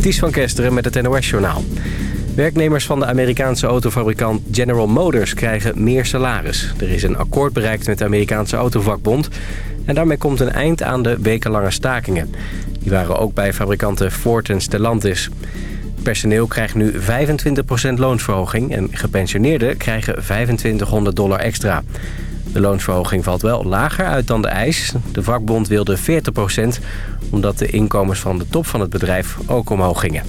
Ties van Kesteren met het NOS-journaal. Werknemers van de Amerikaanse autofabrikant General Motors krijgen meer salaris. Er is een akkoord bereikt met de Amerikaanse autovakbond... en daarmee komt een eind aan de wekenlange stakingen. Die waren ook bij fabrikanten Ford en Stellantis. Personeel krijgt nu 25% loonsverhoging... en gepensioneerden krijgen 2500 dollar extra. De loonsverhoging valt wel lager uit dan de eis. De vakbond wilde 40%, omdat de inkomens van de top van het bedrijf ook omhoog gingen.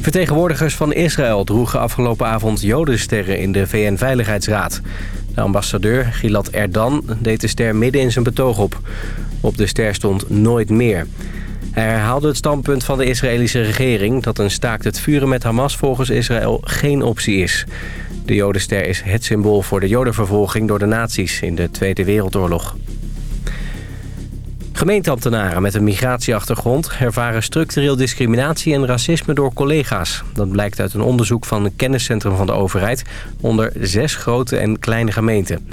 Vertegenwoordigers van Israël droegen afgelopen avond jodensterren in de VN-veiligheidsraad. De ambassadeur Gilad Erdan deed de ster midden in zijn betoog op. Op de ster stond nooit meer. Hij herhaalde het standpunt van de Israëlische regering... dat een staakt het vuren met Hamas volgens Israël geen optie is. De jodenster is het symbool voor de jodenvervolging door de nazi's in de Tweede Wereldoorlog. Gemeenteambtenaren met een migratieachtergrond ervaren structureel discriminatie en racisme door collega's. Dat blijkt uit een onderzoek van een kenniscentrum van de overheid onder zes grote en kleine gemeenten.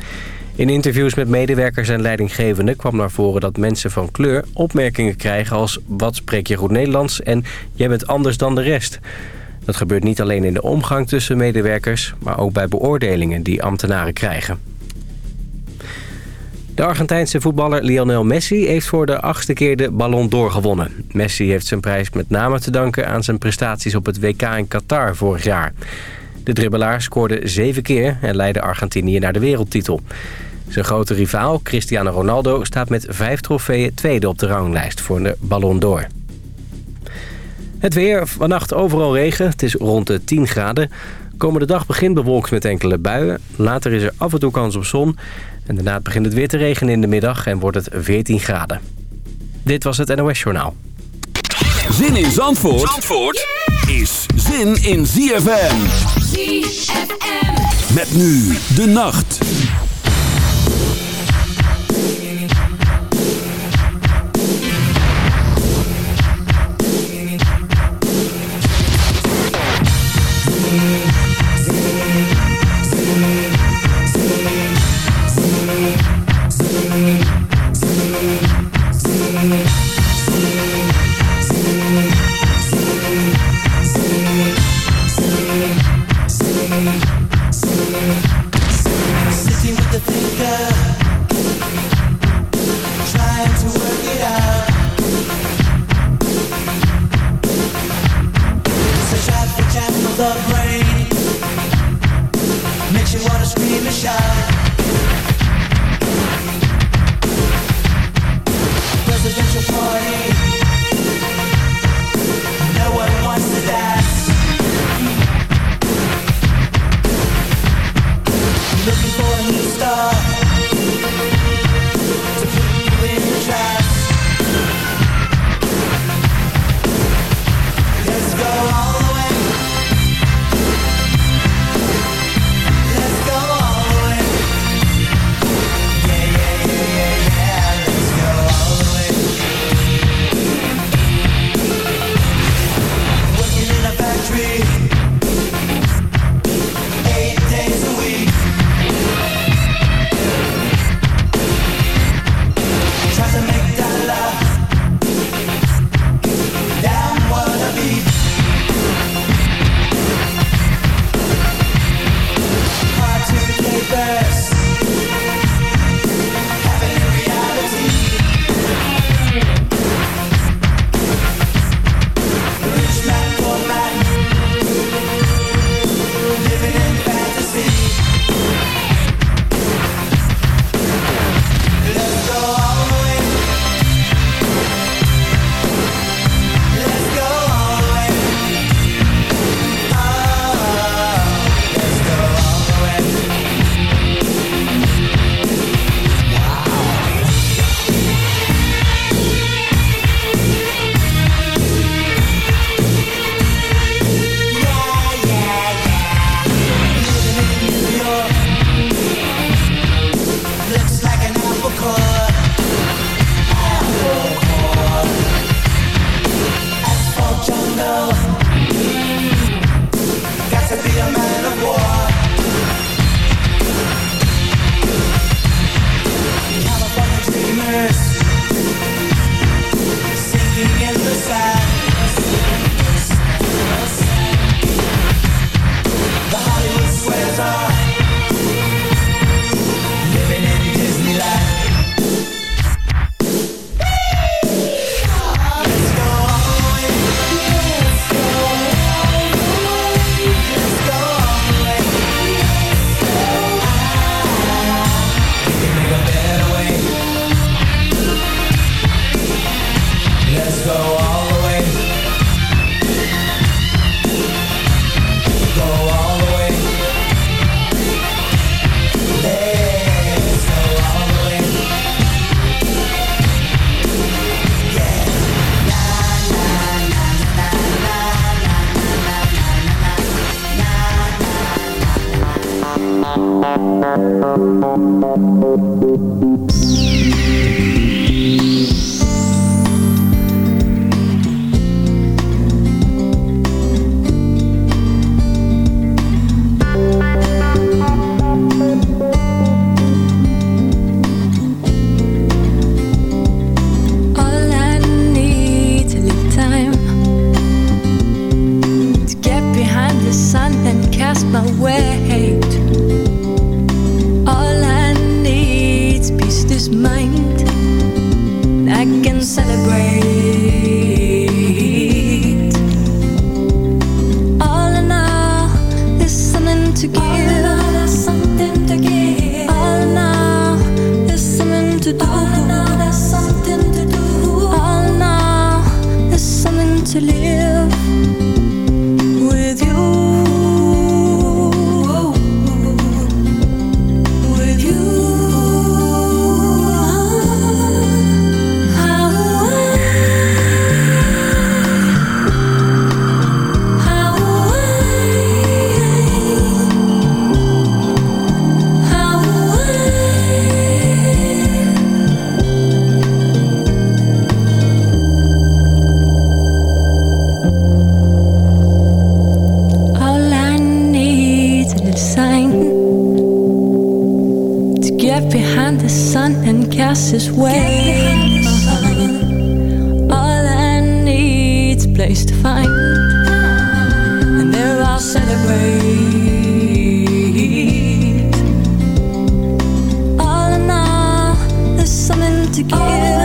In interviews met medewerkers en leidinggevenden kwam naar voren dat mensen van kleur opmerkingen krijgen als wat spreek je goed Nederlands en jij bent anders dan de rest. Dat gebeurt niet alleen in de omgang tussen medewerkers, maar ook bij beoordelingen die ambtenaren krijgen. De Argentijnse voetballer Lionel Messi heeft voor de achtste keer de Ballon d'Or gewonnen. Messi heeft zijn prijs met name te danken aan zijn prestaties op het WK in Qatar vorig jaar. De dribbelaar scoorde zeven keer en leidde Argentinië naar de wereldtitel. Zijn grote rivaal, Cristiano Ronaldo, staat met vijf trofeeën tweede op de ranglijst voor de Ballon d'Or. Het weer, vannacht overal regen. Het is rond de 10 graden. Komende dag begint bewolkt met enkele buien. Later is er af en toe kans op zon. En daarna begint het weer te regenen in de middag en wordt het 14 graden. Dit was het NOS Journaal. Zin in Zandvoort, Zandvoort is zin in ZFM. ZFM. Met nu de nacht. place to find. And there I'll celebrate. All in all, there's something to give.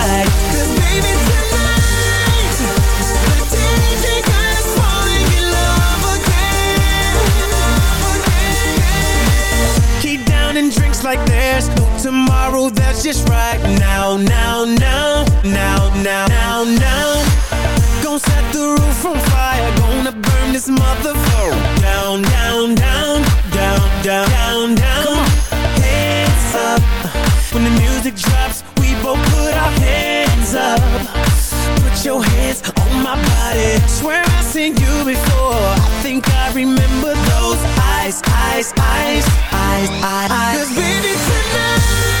like there's no tomorrow. That's just right now, now, now, now, now, now, now. Gonna set the roof on fire. Gonna burn this motherfucker down, down, down, down, down, down, down. Hands up when the music drops. We both put our hands up. Put your hands my body. Swear I've seen you before. I think I remember those eyes, eyes, eyes, eyes, eyes. Cause baby tonight,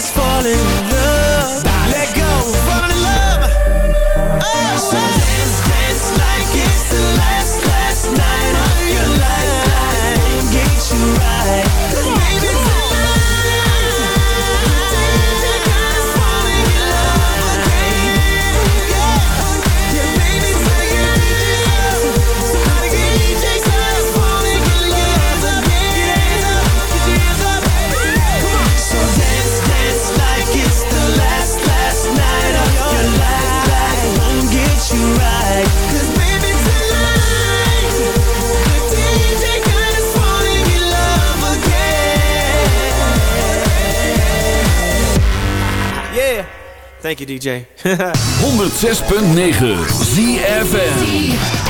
Us falling in love. Let go, falling in love. Oh, so dance, dance like it's the last, last night of your life. Get you right, Thank you, DJ. 106.9 ZFN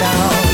now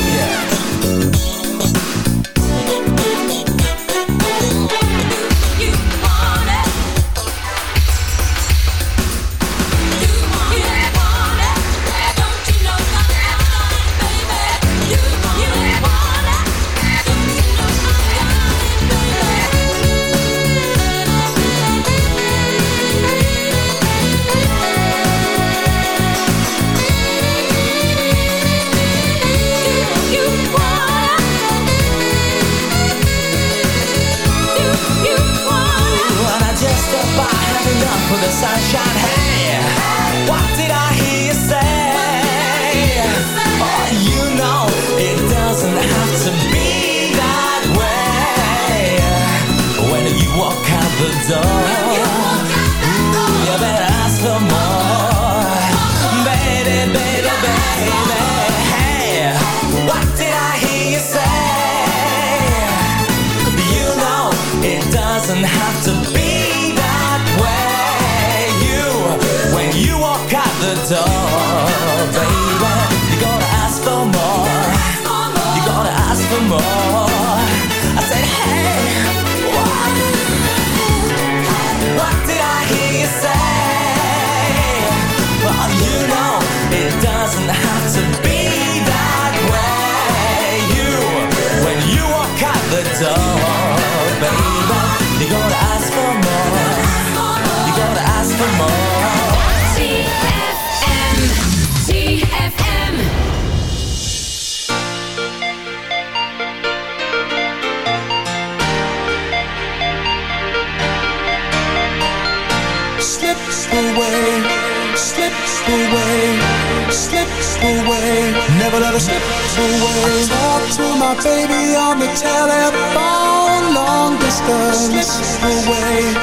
but I slip away. I talk to my baby on the telephone, long distance. Slip away,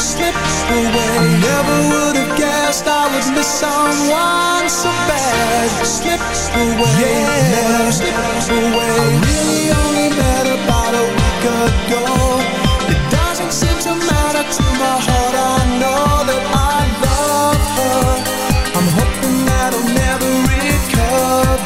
slip away. I never would have guessed I would miss someone so bad. Slip away, yeah. never slip away. I really only met about a week ago. It doesn't seem to matter to my heart. I know that I love her. I'm hoping that'll.